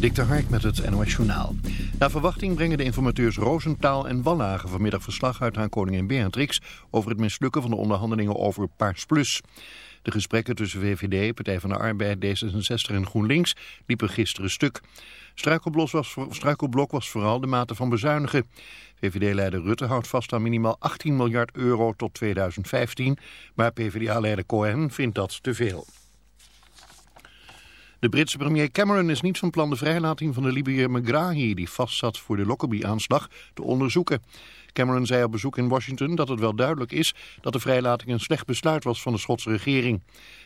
Dik de Hark met het NOS Journaal. Naar verwachting brengen de informateurs Roosentaal en Wallagen vanmiddag verslag uit aan koningin Beatrix over het mislukken van de onderhandelingen over Paars Plus. De gesprekken tussen VVD, Partij van de Arbeid, D66 en GroenLinks liepen gisteren stuk. Struikelblok was, struikelblok was vooral de mate van bezuinigen. VVD-leider Rutte houdt vast aan minimaal 18 miljard euro tot 2015, maar PvdA-leider Cohen vindt dat te veel. De Britse premier Cameron is niet van plan de vrijlating van de Libiër Megrahi, die vastzat voor de Lockerbie-aanslag, te onderzoeken. Cameron zei op bezoek in Washington dat het wel duidelijk is dat de vrijlating een slecht besluit was van de Schotse regering.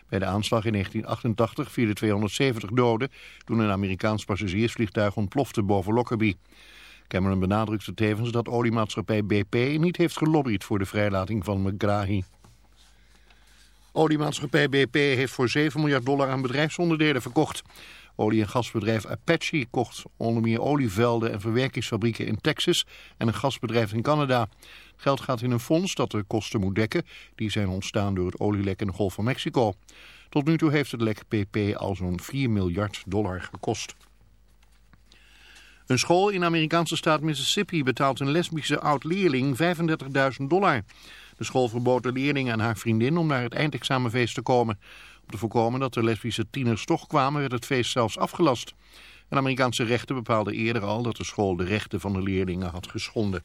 Bij de aanslag in 1988 vielen 270 doden toen een Amerikaans passagiersvliegtuig ontplofte boven Lockerbie. Cameron benadrukte tevens dat oliemaatschappij BP niet heeft gelobbyd voor de vrijlating van Megrahi. Oliemaatschappij BP heeft voor 7 miljard dollar aan bedrijfsonderdelen verkocht. Olie- en gasbedrijf Apache kocht onder meer olievelden en verwerkingsfabrieken in Texas en een gasbedrijf in Canada. Geld gaat in een fonds dat de kosten moet dekken. Die zijn ontstaan door het olielek in de Golf van Mexico. Tot nu toe heeft het lek BP al zo'n 4 miljard dollar gekost. Een school in de Amerikaanse staat Mississippi betaalt een lesbische oud-leerling 35.000 dollar. De school verbood de leerling en haar vriendin om naar het eindexamenfeest te komen. Om te voorkomen dat de lesbische tieners toch kwamen werd het feest zelfs afgelast. Een Amerikaanse rechter bepaalde eerder al dat de school de rechten van de leerlingen had geschonden.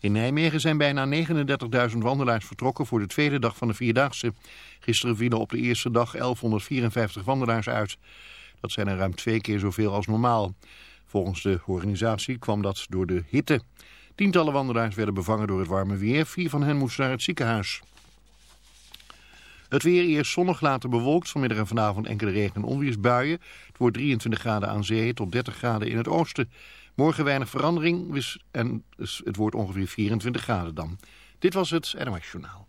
In Nijmegen zijn bijna 39.000 wandelaars vertrokken voor de tweede dag van de Vierdaagse. Gisteren vielen op de eerste dag 1154 wandelaars uit. Dat zijn er ruim twee keer zoveel als normaal. Volgens de organisatie kwam dat door de hitte. Tientallen wandelaars werden bevangen door het warme weer. Vier van hen moesten naar het ziekenhuis. Het weer eerst zonnig, later bewolkt. Vanmiddag en vanavond enkele regen- en onweersbuien. Het wordt 23 graden aan zee tot 30 graden in het oosten. Morgen weinig verandering en het wordt ongeveer 24 graden dan. Dit was het NOS Journaal.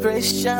Celebration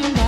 nothing.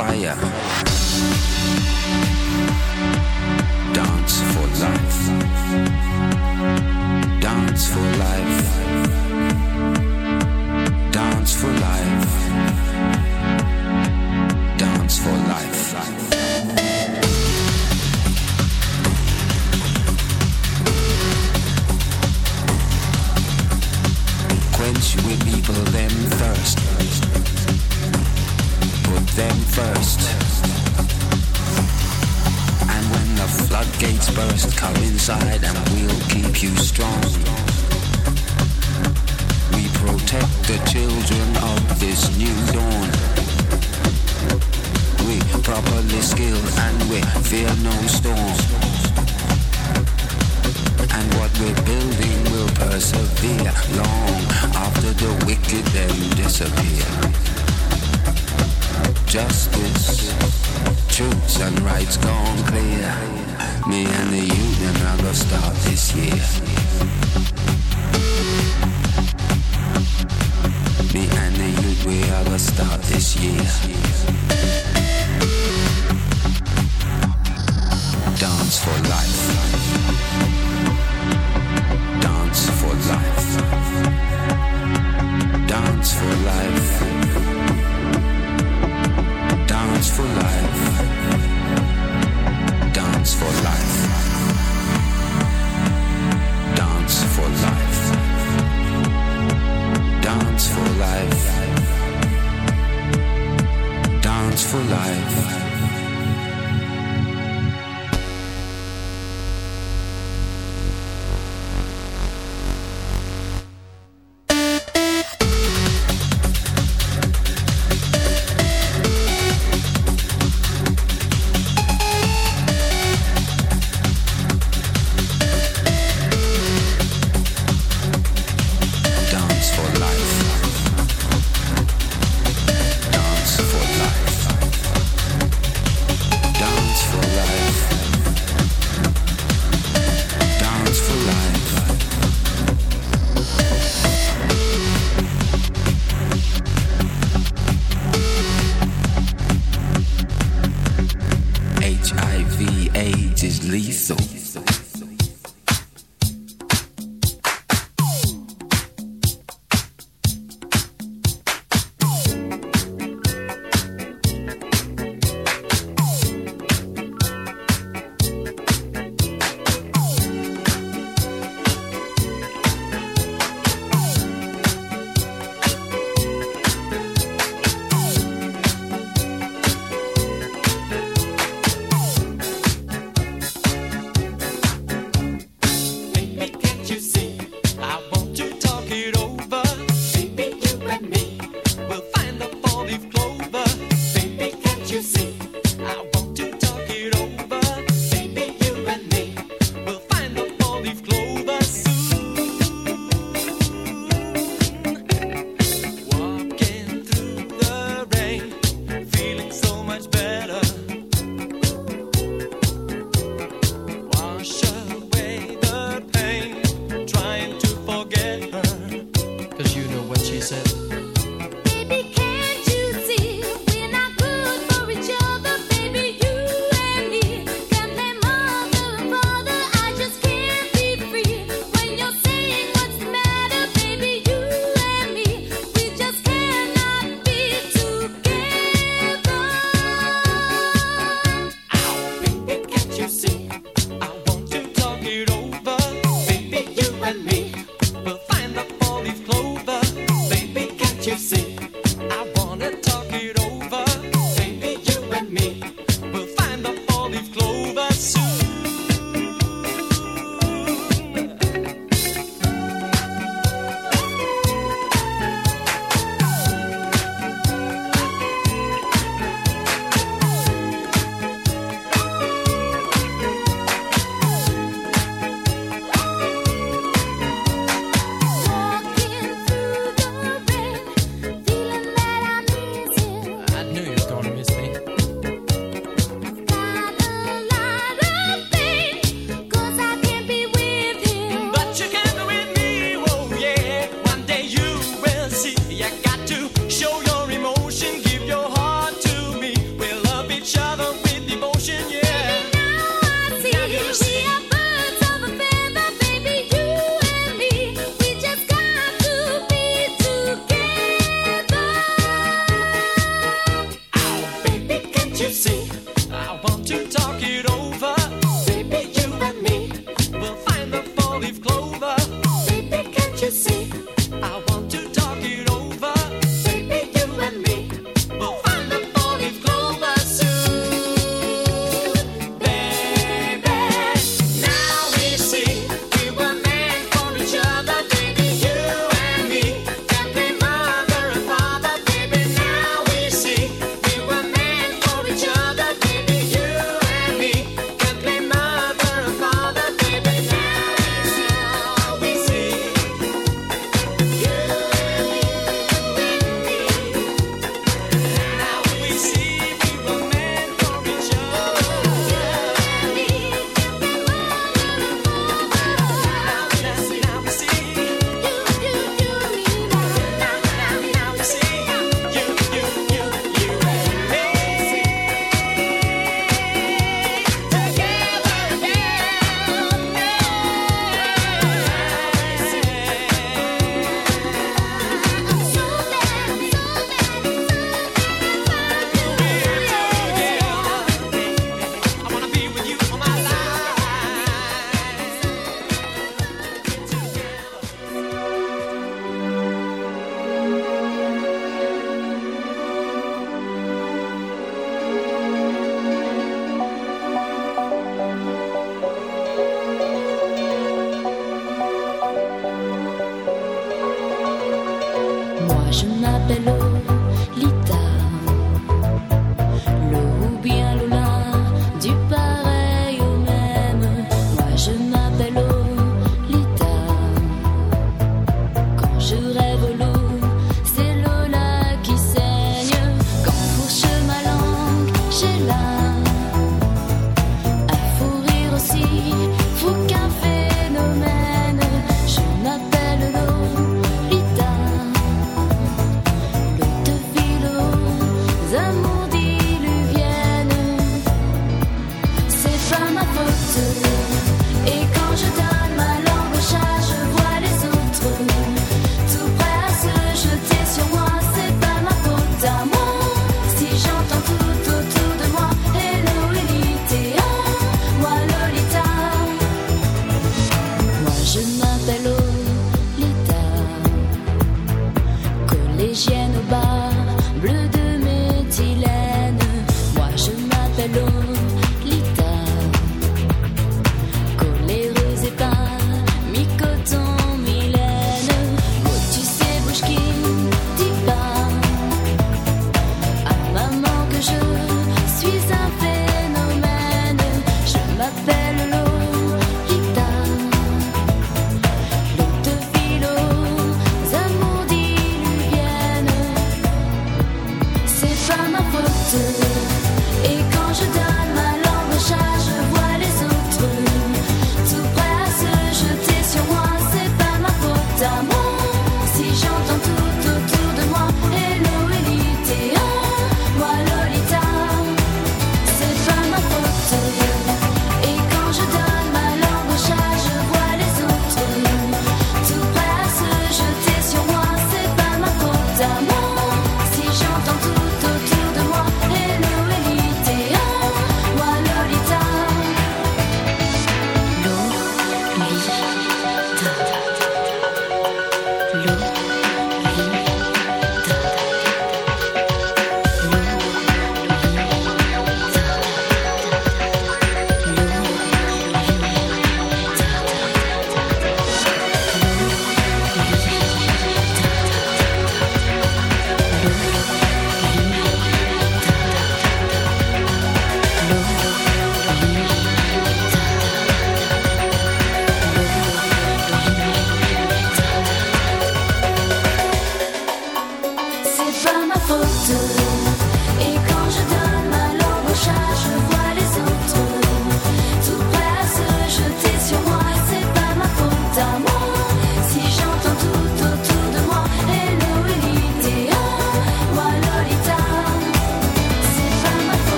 fire.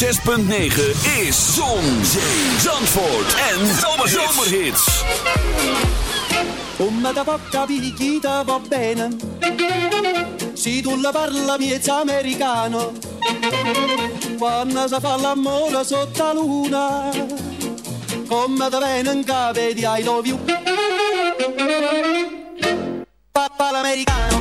6.9 is Zon, Zee, Zandvoort en Zomerhits. Come t'ho capita va bene, si tu la parla miezza americano, quando sa fa l'amore sotto la luna, come bene venen cave di I love you. Papa l'americano.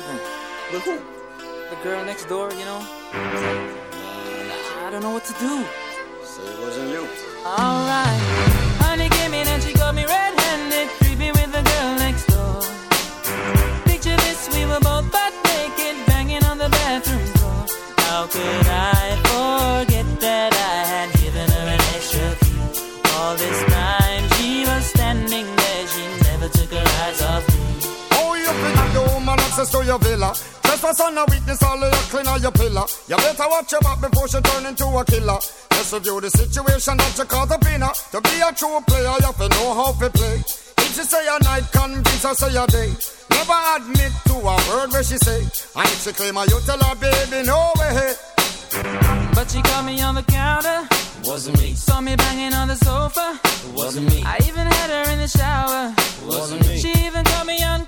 How I let this happen. With who? The girl next door, you know? I don't know what to do. Say it wasn't you. Alright. Honey came in and she got me red-handed, creepy with the girl next door. Picture this, we were both butt naked, banging on the bathroom door. How could I Trespass on a witness, all of your clean on your pillar. You better watch your back before she turn into a killer. Just review the situation that you caught up in her. To be a true player, you have to know how to play. If she say a night, convince her say a day. Never admit to a word where she say. And if she claim her, you tell her, baby, no way. But she caught me on the counter. Wasn't me. Saw me banging on the sofa. Wasn't me. I even had her in the shower. Wasn't me. She even caught me on camera. Wasn't me.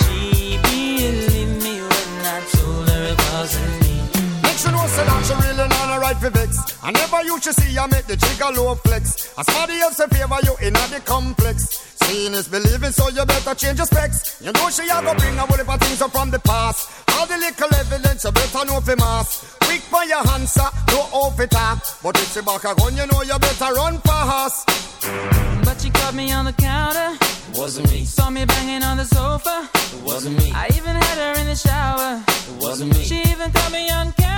I never used to see I make the jigger low flex. As somebody else in favor you in the complex. Seeing is believing, so you better change your specs. You know she a go bring a whole heap of things up from the past. All the little evidence you better know for mass. Quick for your answer, no off it talk. But if she back a gun, you know you better run fast. But she caught me on the counter. It Wasn't me. Saw me banging on the sofa. It wasn't me. I even had her in the shower. It wasn't me. She even caught me on